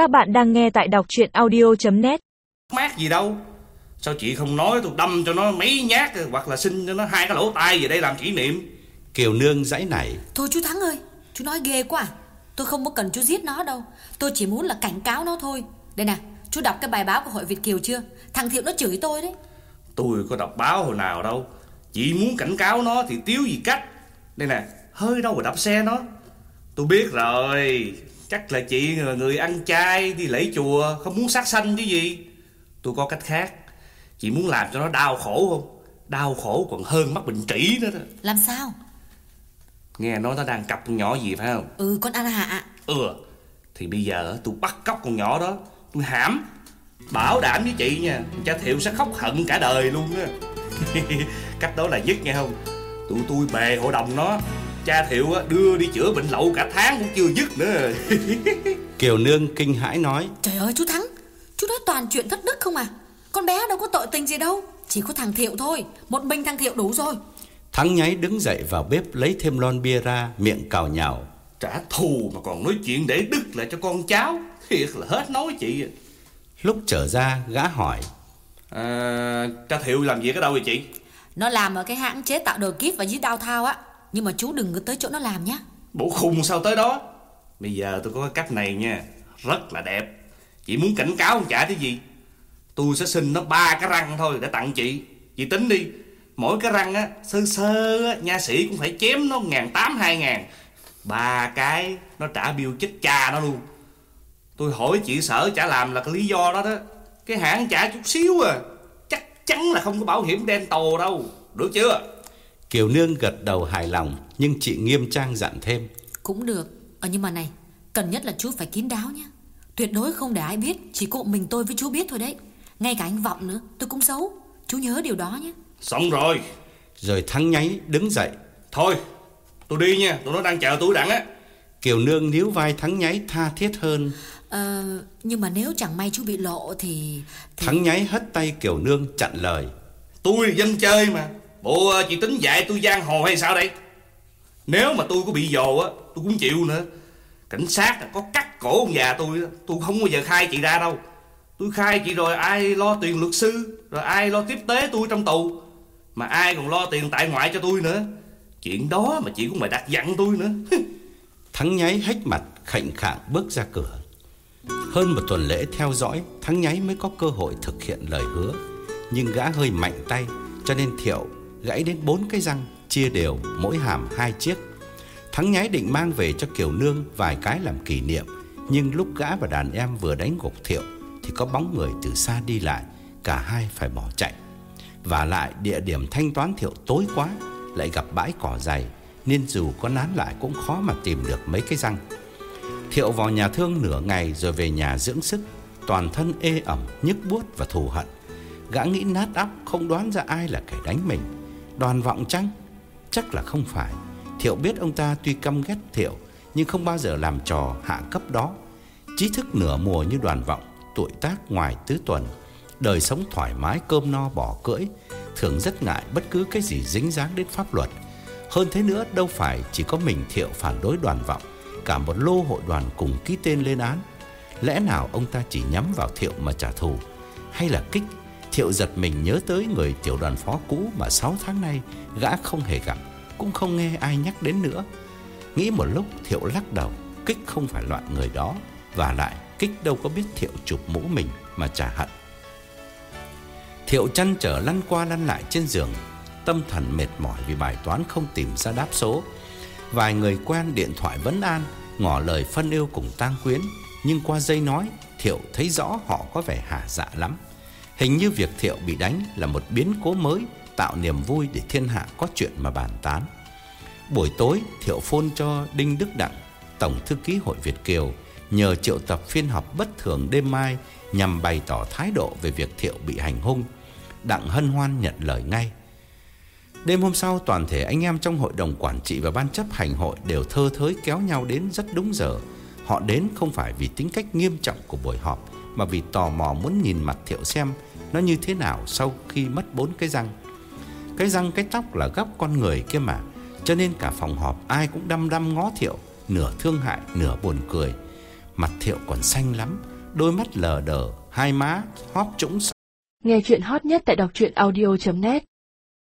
Các bạn đang nghe tại đọc chuyện audio.net mát gì đâu. Sao chị không nói tôi đâm cho nó mấy nhát Hoặc là xin cho nó hai cái lỗ tai về đây làm kỷ niệm? Kiều Nương giãy nảy Thôi chú Thắng ơi Chú nói ghê quá à. Tôi không có cần chú giết nó đâu. Tôi chỉ muốn là cảnh cáo nó thôi. Đây nè Chú đọc cái bài báo của hội Việt Kiều chưa? Thằng Thiệu nó chửi tôi đấy. Tôi có đọc báo hồi nào đâu. Chị muốn cảnh cáo nó thì tiếu gì cách. Đây nè Hơi đâu mà đập xe nó. Tôi biết rồi Chắc là chị là người ăn chay Đi lễ chùa Không muốn sát sanh chứ gì. Tôi có cách khác. Chị muốn làm cho nó đau khổ không? Đau khổ còn hơn mắc bệnh trĩ nữa đó. Làm sao? Nghe nói nó đang cặp con nhỏ gì phải không? Ừ con An Hạ Ừ Thì bây giờ tôi bắt cóc con nhỏ đó. Tôi hãm Bảo đảm với chị nha Cha Thiệu sẽ khóc hận cả đời luôn á. Cách đó là nhất nghe không? Tụi tôi bè hội đồng nó Cha Thiệu á, đưa đi chữa bệnh lậu cả tháng cũng chưa dứt nữa. Kiều Nương kinh hãi nói. Trời ơi chú Thắng Chú nói toàn chuyện thất đức không à? Con bé đâu có tội tình gì đâu Chỉ có thằng Thiệu thôi Một mình thằng Thiệu đủ rồi. Thắng nháy đứng dậy vào bếp lấy thêm lon bia ra Miệng cào nhào. Trả thù mà còn nói chuyện để đức lại cho con cháu. Thiệt là hết nói chị. Lúc trở ra gã hỏi. À, Cha Thiệu làm việc ở đâu vậy chị? Nó làm ở cái hãng chế tạo đồ kíp và giết đau thao á nhưng mà chú đừng có tới chỗ nó làm nhé Bộ khùng sao tới đó? Bây giờ tôi có cái cách này nha. Rất là đẹp. Chị muốn cảnh cáo không trả cái gì? Tôi sẽ xin nó ba cái răng thôi để tặng chị. Chị tính đi. Mỗi cái răng á, Sơ sơ á, Nha sĩ cũng phải chém nó ngàn tám, hai ngàn. Ba cái Nó trả bill chết cha nó luôn. Tôi hỏi chị sở trả làm là cái lý do đó đó. Cái hãng trả chút xíu à. Chắc chắn là không có bảo hiểm dental đâu. Được chưa? Kiều Nương gật đầu hài lòng Nhưng chị nghiêm trang dặn thêm. Cũng được Ờ nhưng mà này Cần nhất là chú phải kín đáo nhé. Tuyệt đối không để ai biết Chỉ có mình tôi với chú biết thôi đấy. Ngay cả anh Vọng nữa Tôi cũng xấu. Chú nhớ điều đó nhé. Xong rồi. Rồi Thắng nháy đứng dậy. Thôi tôi đi nha Tụi nó đang chờ tôi đặng á. Kiều Nương níu vai Thắng nháy tha thiết hơn. Ờ Nhưng mà nếu chẳng may chú bị lộ thì, thì... Thắng nháy hất tay Kiều Nương chặn lời. Tôi là dân chơi mà Bộ ờ, chị tính dạy tôi giang hồ hay sao đây? Nếu mà tôi có bị dồ á, Tôi cũng chịu nữa. Cảnh sát có cắt cổ ông già tôi Tôi không bao giờ khai chị ra đâu. Tôi khai chị rồi ai lo tiền luật sư, Rồi ai lo tiếp tế tôi trong tù. Mà ai còn lo tiền tại ngoại cho tôi nữa. Chuyện đó mà chị cũng phải đặt dặn tôi nữa. Thắng nháy hách mặt, khệnh khạng bước ra cửa. Hơn một tuần lễ theo dõi, Thắng nháy mới có cơ hội thực hiện lời hứa. Nhưng gã hơi mạnh tay, Cho nên Thiệu gãy đến bốn cái răng Chia đều mỗi hàm hai chiếc. Thắng nhái định mang về cho Kiều Nương Vài cái làm kỷ niệm Nhưng lúc gã và đàn em vừa đánh gục Thiệu Thì có bóng người từ xa đi lại Cả hai phải bỏ chạy. Và lại địa điểm thanh toán Thiệu tối quá Lại gặp bãi cỏ dày Nên dù có nán lại cũng khó mà tìm được mấy cái răng. Thiệu vào nhà thương nửa ngày rồi về nhà dưỡng sức Toàn thân ê ẩm, nhức buốt và thù hận. Gã nghĩ nát óc không đoán ra ai là kẻ đánh mình. Đoàn vọng chăng? Chắc là không phải. Thiệu biết ông ta tuy căm ghét Thiệu, Nhưng không bao giờ làm trò hạ cấp đó. Trí thức nửa mùa như đoàn vọng, Tuổi tác ngoài tứ tuần. Đời sống thoải mái, cơm no, bỏ cưỡi. Thường rất ngại bất cứ cái gì dính dáng đến pháp luật. Hơn thế nữa, đâu phải chỉ có mình Thiệu phản đối đoàn vọng, Cả một lô hội đoàn cùng ký tên lên án. Lẽ nào ông ta chỉ nhắm vào Thiệu mà trả thù? Hay là kích Thiệu giật mình nhớ tới người tiểu đoàn phó cũ Mà 6 tháng nay gã không hề gặp, Cũng không nghe ai nhắc đến nữa. Nghĩ một lúc, Thiệu lắc đầu, Kích không phải loại người đó, Và lại Kích đâu có biết Thiệu chụp mũ mình Mà trả hận. Thiệu chăn trở lăn qua lăn lại trên giường, Tâm thần mệt mỏi vì bài toán không tìm ra đáp số. Vài người quen điện thoại vấn an, Ngỏ lời phân yêu cùng tang quyến, Nhưng qua dây nói, Thiệu thấy rõ họ có vẻ hả dạ lắm. Hình như việc Thiệu bị đánh là một biến cố mới, Tạo niềm vui để thiên hạ có chuyện mà bàn tán. Buổi tối, Thiệu phôn cho Đinh Đức Đặng, Tổng thư ký hội Việt Kiều, Nhờ triệu tập phiên họp bất thường đêm mai Nhằm bày tỏ thái độ về việc Thiệu bị hành hung. Đặng hân hoan nhận lời ngay. Đêm hôm sau, toàn thể anh em trong hội đồng quản trị và ban chấp hành hội đều thơ thới kéo nhau đến rất đúng giờ. Họ đến không phải vì tính cách nghiêm trọng của buổi họp mà vì tò mò muốn nhìn mặt Thiệu xem nó như thế nào sau khi mất bốn cái răng. Cái răng cái tóc là góc con người kia mà, cho nên cả phòng họp ai cũng đăm đăm ngó Thiệu, nửa thương hại nửa buồn cười. Mặt Thiệu còn xanh lắm, đôi mắt lờ đờ, hai má hóp trũng Nghe chuyện hot nhất tại đọc audio.net